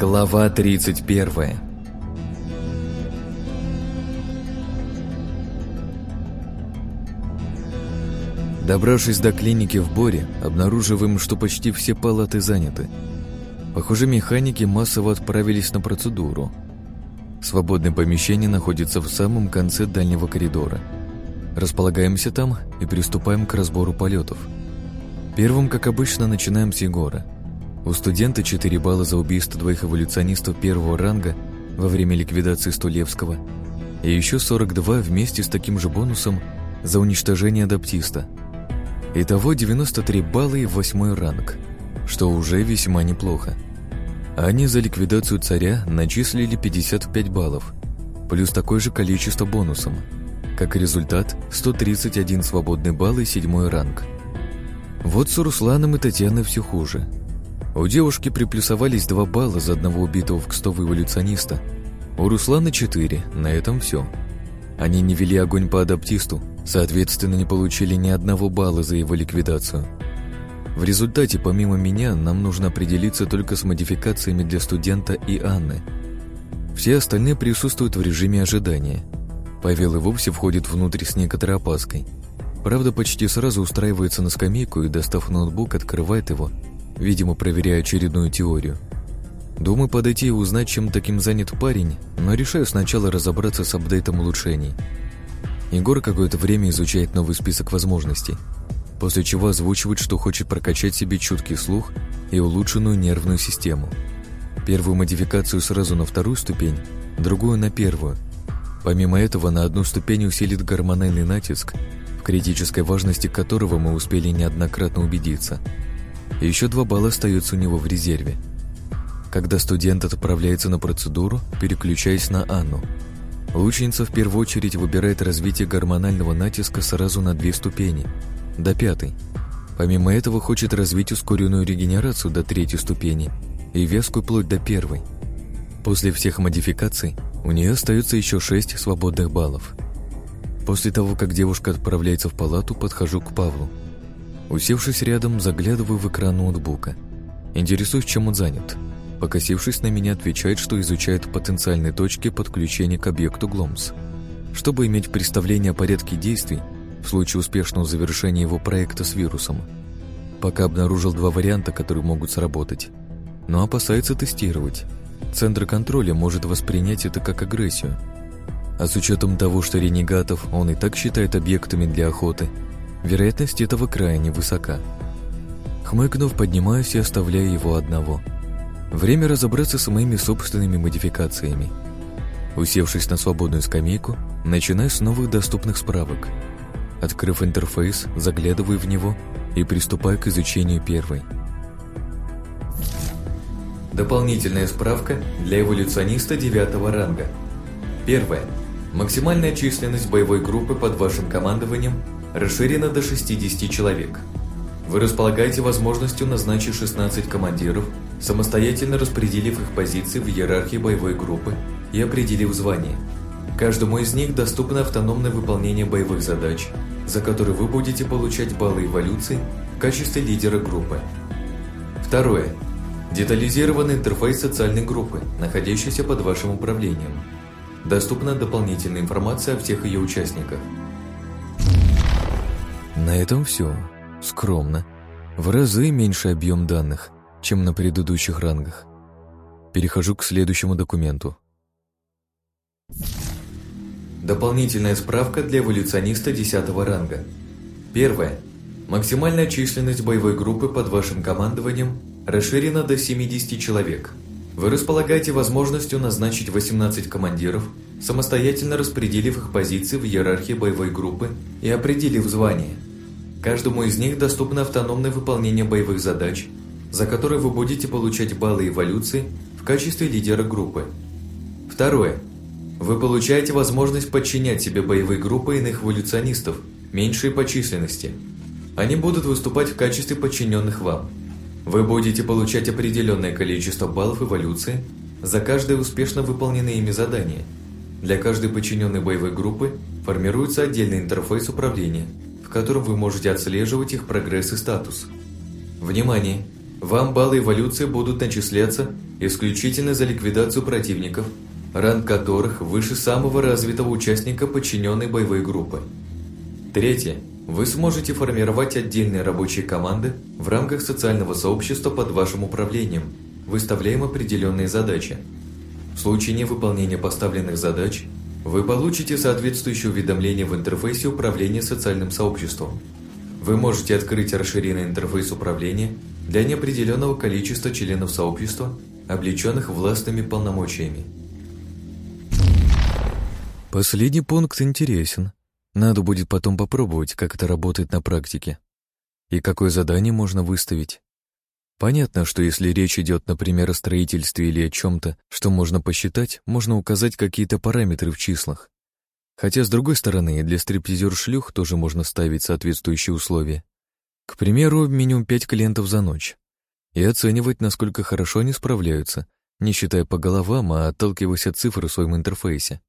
Глава 31 Добравшись до клиники в Боре, обнаруживаем, что почти все палаты заняты. Похоже, механики массово отправились на процедуру. Свободное помещение находится в самом конце дальнего коридора. Располагаемся там и приступаем к разбору полетов. Первым, как обычно, начинаем с Егора. У студента 4 балла за убийство двоих эволюционистов первого ранга во время ликвидации Стулевского и еще 42 вместе с таким же бонусом за уничтожение адаптиста. Итого 93 балла и восьмой ранг, что уже весьма неплохо. Они за ликвидацию царя начислили 55 баллов, плюс такое же количество бонусом. Как результат, 131 свободный балл и седьмой ранг. Вот с Русланом и Татьяной все хуже – у девушки приплюсовались 2 балла за одного убитого в кстового эволюциониста. У Руслана 4, на этом все. Они не вели огонь по адаптисту, соответственно, не получили ни одного балла за его ликвидацию. В результате, помимо меня, нам нужно определиться только с модификациями для студента и Анны. Все остальные присутствуют в режиме ожидания. Павел и вовсе входит внутрь с некоторой опаской. Правда, почти сразу устраивается на скамейку и, достав ноутбук, открывает его видимо, проверяя очередную теорию. Думаю подойти и узнать, чем таким занят парень, но решаю сначала разобраться с апдейтом улучшений. Егор какое-то время изучает новый список возможностей, после чего озвучивает, что хочет прокачать себе чуткий слух и улучшенную нервную систему. Первую модификацию сразу на вторую ступень, другую на первую. Помимо этого, на одну ступень усилит гормональный натиск, в критической важности которого мы успели неоднократно убедиться – еще два балла остаются у него в резерве. Когда студент отправляется на процедуру, переключаясь на Анну. Лучница в первую очередь выбирает развитие гормонального натиска сразу на две ступени, до пятой. Помимо этого хочет развить ускоренную регенерацию до третьей ступени и вязкую плоть до первой. После всех модификаций у нее остается еще шесть свободных баллов. После того, как девушка отправляется в палату, подхожу к Павлу. Усевшись рядом, заглядываю в экран ноутбука. Интересуюсь, чем он занят. Покосившись на меня, отвечает, что изучает потенциальные точки подключения к объекту Гломс. Чтобы иметь представление о порядке действий в случае успешного завершения его проекта с вирусом. Пока обнаружил два варианта, которые могут сработать. Но опасается тестировать. Центр контроля может воспринять это как агрессию. А с учетом того, что ренегатов он и так считает объектами для охоты – Вероятность этого крайне высока. Хмыкнув, поднимаюсь и оставляю его одного. Время разобраться с моими собственными модификациями. Усевшись на свободную скамейку, начинаю с новых доступных справок. Открыв интерфейс, заглядываю в него и приступаю к изучению первой. Дополнительная справка для эволюциониста девятого ранга. Первое. Максимальная численность боевой группы под вашим командованием расширена до 60 человек. Вы располагаете возможностью назначить 16 командиров, самостоятельно распределив их позиции в иерархии боевой группы и определив звание. Каждому из них доступно автономное выполнение боевых задач, за которые вы будете получать баллы эволюции в качестве лидера группы. Второе. Детализированный интерфейс социальной группы, находящейся под вашим управлением. Доступна дополнительная информация о всех ее участниках – на этом все. Скромно. В разы меньше объем данных, чем на предыдущих рангах. Перехожу к следующему документу. Дополнительная справка для эволюциониста 10 ранга. Первое. Максимальная численность боевой группы под вашим командованием расширена до 70 человек. Вы располагаете возможностью назначить 18 командиров, самостоятельно распределив их позиции в иерархии боевой группы и определив звание – Каждому из них доступно автономное выполнение боевых задач, за которые вы будете получать баллы эволюции в качестве лидера группы. Второе. Вы получаете возможность подчинять себе боевые группы иных эволюционистов, меньшие по численности. Они будут выступать в качестве подчиненных вам. Вы будете получать определенное количество баллов эволюции за каждое успешно выполненное ими задание. Для каждой подчиненной боевой группы формируется отдельный интерфейс управления – в котором вы можете отслеживать их прогресс и статус. Внимание! Вам баллы эволюции будут начисляться исключительно за ликвидацию противников, ранг которых выше самого развитого участника подчиненной боевой группы. Третье. Вы сможете формировать отдельные рабочие команды в рамках социального сообщества под вашим управлением, выставляем определенные задачи. В случае невыполнения поставленных задач вы получите соответствующее уведомление в интерфейсе управления социальным сообществом. Вы можете открыть расширенный интерфейс управления для неопределенного количества членов сообщества, облеченных властными полномочиями. Последний пункт интересен. Надо будет потом попробовать, как это работает на практике. И какое задание можно выставить. Понятно, что если речь идет, например, о строительстве или о чем-то, что можно посчитать, можно указать какие-то параметры в числах. Хотя, с другой стороны, и для стриптизер-шлюх тоже можно ставить соответствующие условия. К примеру, минимум 5 клиентов за ночь. И оценивать, насколько хорошо они справляются, не считая по головам, а отталкиваясь от цифр в своем интерфейсе.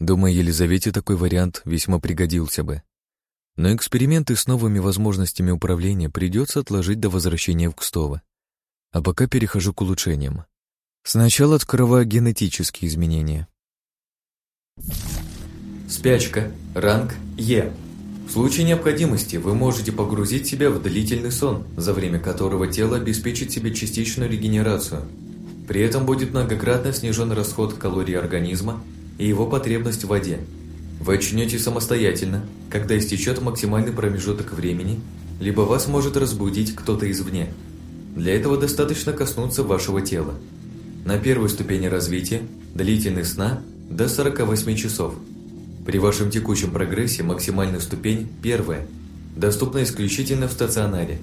Думаю, Елизавете такой вариант весьма пригодился бы. Но эксперименты с новыми возможностями управления придется отложить до возвращения в Кстово. А пока перехожу к улучшениям. Сначала открываю генетические изменения. Спячка. Ранг Е. В случае необходимости вы можете погрузить себя в длительный сон, за время которого тело обеспечит себе частичную регенерацию. При этом будет многократно снижен расход калорий организма и его потребность в воде. Вы очнете самостоятельно, когда истечет максимальный промежуток времени, либо вас может разбудить кто-то извне. Для этого достаточно коснуться вашего тела. На первой ступени развития длительность сна до 48 часов. При вашем текущем прогрессе максимальная ступень первая, доступна исключительно в стационаре.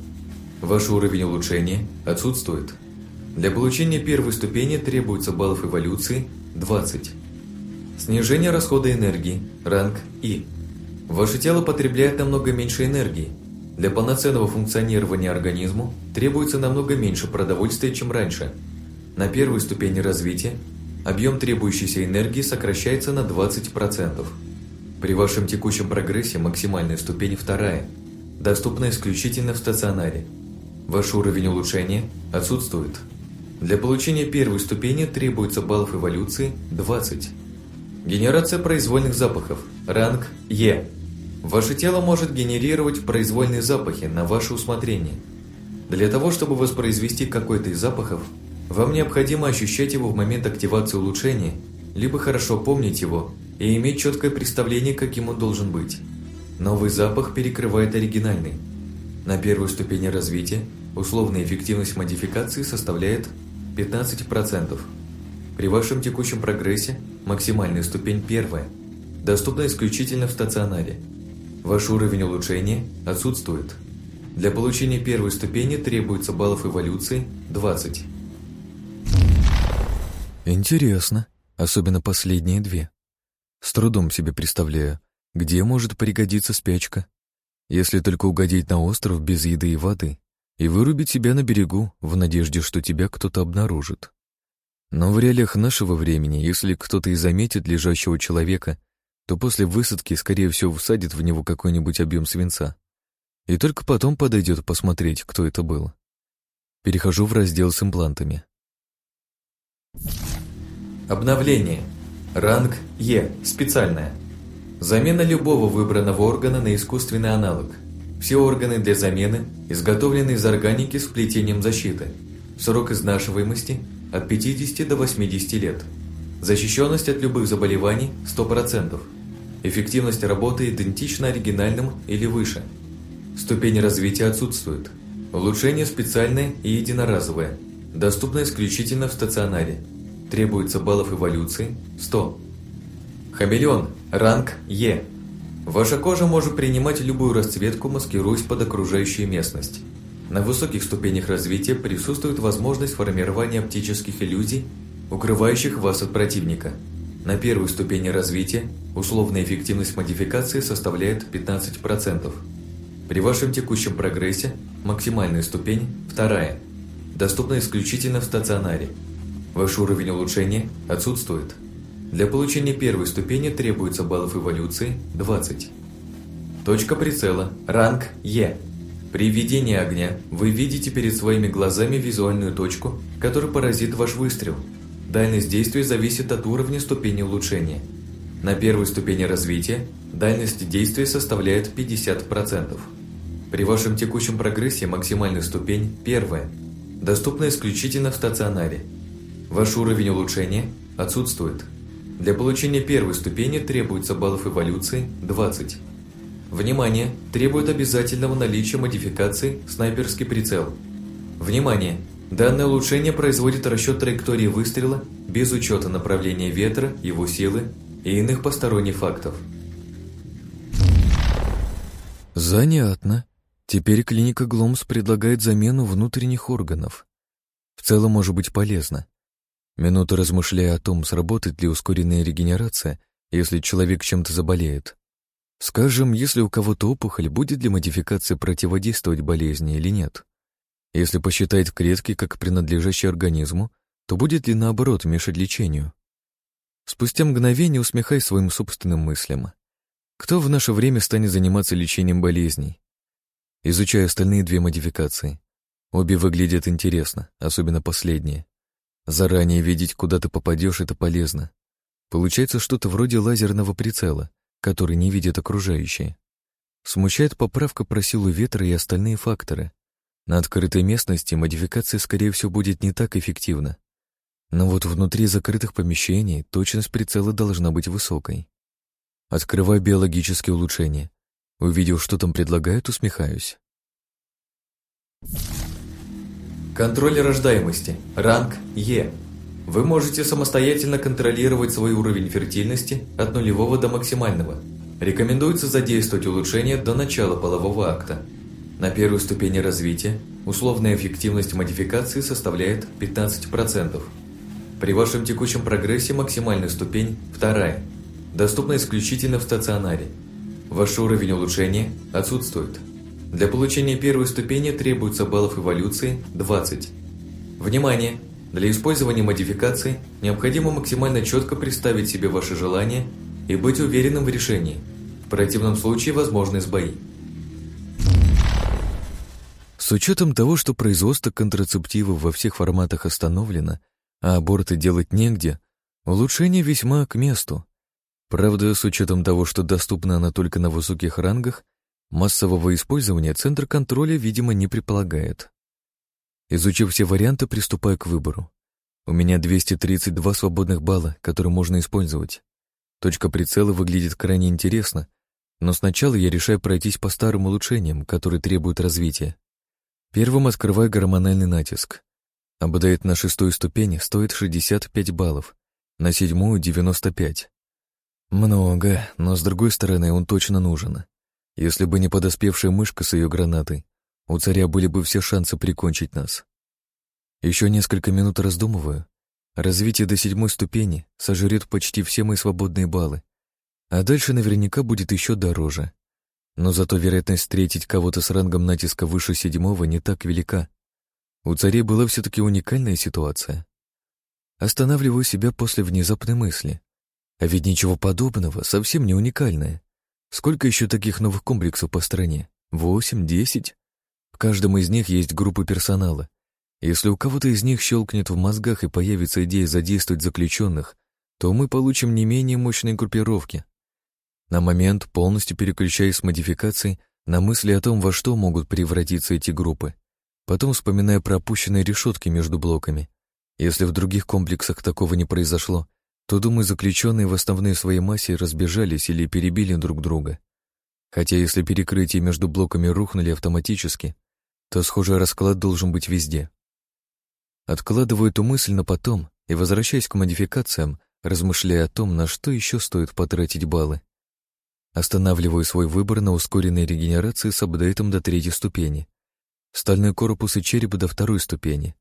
Ваш уровень улучшения отсутствует. Для получения первой ступени требуется баллов эволюции 20. Снижение расхода энергии. Ранг И. Ваше тело потребляет намного меньше энергии. Для полноценного функционирования организму требуется намного меньше продовольствия, чем раньше. На первой ступени развития объем требующейся энергии сокращается на 20%. При вашем текущем прогрессе максимальная ступень вторая, доступна исключительно в стационаре. Ваш уровень улучшения отсутствует. Для получения первой ступени требуется баллов эволюции 20. Генерация произвольных запахов. Ранг Е. Ваше тело может генерировать произвольные запахи на ваше усмотрение. Для того, чтобы воспроизвести какой-то из запахов, вам необходимо ощущать его в момент активации улучшения, либо хорошо помнить его и иметь четкое представление, каким он должен быть. Новый запах перекрывает оригинальный. На первой ступени развития условная эффективность модификации составляет 15%. При вашем текущем прогрессе максимальная ступень первая, доступна исключительно в стационаре. Ваш уровень улучшения отсутствует. Для получения первой ступени требуется баллов эволюции 20. Интересно, особенно последние две. С трудом себе представляю, где может пригодиться спячка. Если только угодить на остров без еды и воды и вырубить себя на берегу в надежде, что тебя кто-то обнаружит. Но в реалиях нашего времени, если кто-то и заметит лежащего человека, то после высадки, скорее всего, всадит в него какой-нибудь объем свинца. И только потом подойдет посмотреть, кто это был. Перехожу в раздел с имплантами. Обновление. Ранг Е. Специальное. Замена любого выбранного органа на искусственный аналог. Все органы для замены изготовлены из органики с вплетением защиты. Срок изнашиваемости от 50 до 80 лет. Защищенность от любых заболеваний 100%. Эффективность работы идентична оригинальным или выше. Ступень развития отсутствует. Улучшение специальное и единоразовое. Доступно исключительно в стационаре. Требуется баллов эволюции 100. Хамелеон. Ранг Е. Ваша кожа может принимать любую расцветку, маскируясь под окружающую местность. На высоких ступенях развития присутствует возможность формирования оптических иллюзий, укрывающих вас от противника. На первой ступени развития условная эффективность модификации составляет 15%. При вашем текущем прогрессе максимальная ступень – вторая, доступна исключительно в стационаре. Ваш уровень улучшения отсутствует. Для получения первой ступени требуется баллов эволюции – 20. Точка прицела. Ранг Е. При введении огня вы видите перед своими глазами визуальную точку, которая поразит ваш выстрел. Дальность действия зависит от уровня ступени улучшения. На первой ступени развития дальность действия составляет 50%. При вашем текущем прогрессе максимальная ступень – первая, доступна исключительно в стационаре. Ваш уровень улучшения отсутствует. Для получения первой ступени требуется баллов эволюции 20. Внимание! Требует обязательного наличия модификации «Снайперский прицел». Внимание! Данное улучшение производит расчет траектории выстрела без учета направления ветра, его силы и иных посторонних фактов. Занятно. Теперь клиника Гломс предлагает замену внутренних органов. В целом может быть полезно. Минуту размышляя о том, сработает ли ускоренная регенерация, если человек чем-то заболеет. Скажем, если у кого-то опухоль, будет ли модификация противодействовать болезни или нет? Если посчитать клетки как принадлежащие организму, то будет ли наоборот мешать лечению? Спустя мгновение усмехай своим собственным мыслям. Кто в наше время станет заниматься лечением болезней? Изучая остальные две модификации. Обе выглядят интересно, особенно последняя. Заранее видеть, куда ты попадешь, это полезно. Получается что-то вроде лазерного прицела, который не видит окружающие. Смущает поправка про силу ветра и остальные факторы. На открытой местности модификация, скорее всего, будет не так эффективна. Но вот внутри закрытых помещений точность прицела должна быть высокой. Открываю биологические улучшения. Увидев, что там предлагают, усмехаюсь. Контроль рождаемости. Ранг Е. Вы можете самостоятельно контролировать свой уровень фертильности от нулевого до максимального. Рекомендуется задействовать улучшение до начала полового акта. На первой ступени развития условная эффективность модификации составляет 15%. При вашем текущем прогрессе максимальная ступень – вторая. Доступна исключительно в стационаре. Ваш уровень улучшения отсутствует. Для получения первой ступени требуется баллов эволюции 20. Внимание! Для использования модификации необходимо максимально четко представить себе ваши желания и быть уверенным в решении. В противном случае возможны сбои. С учетом того, что производство контрацептивов во всех форматах остановлено, а аборты делать негде, улучшение весьма к месту. Правда, с учетом того, что доступна она только на высоких рангах, массового использования Центр контроля, видимо, не предполагает. Изучив все варианты, приступаю к выбору. У меня 232 свободных балла, которые можно использовать. Точка прицела выглядит крайне интересно, но сначала я решаю пройтись по старым улучшениям, которые требуют развития. Первым открываю гормональный натиск. Обладает на шестой ступени, стоит 65 баллов, на седьмую — 95. Много, но с другой стороны он точно нужен. Если бы не подоспевшая мышка с ее гранатой, у царя были бы все шансы прикончить нас. Еще несколько минут раздумываю. Развитие до седьмой ступени сожрет почти все мои свободные баллы, а дальше наверняка будет еще дороже. Но зато вероятность встретить кого-то с рангом натиска выше седьмого не так велика. У царей была все-таки уникальная ситуация. Останавливаю себя после внезапной мысли. А ведь ничего подобного, совсем не уникальное. Сколько еще таких новых комплексов по стране? Восемь, десять? В каждом из них есть группы персонала. Если у кого-то из них щелкнет в мозгах и появится идея задействовать заключенных, то мы получим не менее мощные группировки. На момент полностью переключаясь с модификацией на мысли о том, во что могут превратиться эти группы. Потом вспоминая про опущенные решетки между блоками. Если в других комплексах такого не произошло, то, думаю, заключенные в основной своей массе разбежались или перебили друг друга. Хотя если перекрытия между блоками рухнули автоматически, то схожий расклад должен быть везде. Откладываю эту мысль на потом и возвращаясь к модификациям, размышляя о том, на что еще стоит потратить баллы. Останавливаю свой выбор на ускоренной регенерации с апдейтом до третьей ступени, стальной корпус и череп до второй ступени.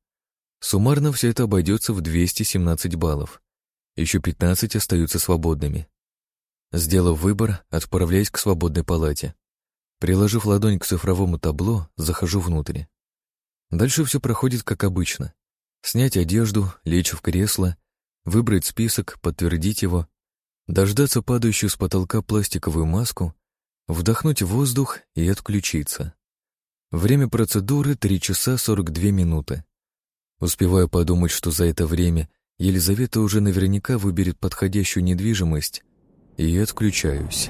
Суммарно все это обойдется в 217 баллов. Еще 15 остаются свободными. Сделав выбор, отправляюсь к свободной палате. Приложив ладонь к цифровому табло, захожу внутрь. Дальше все проходит как обычно. Снять одежду, лечь в кресло, выбрать список, подтвердить его, дождаться падающую с потолка пластиковую маску, вдохнуть воздух и отключиться. Время процедуры — 3 часа 42 минуты. Успеваю подумать, что за это время Елизавета уже наверняка выберет подходящую недвижимость, и отключаюсь.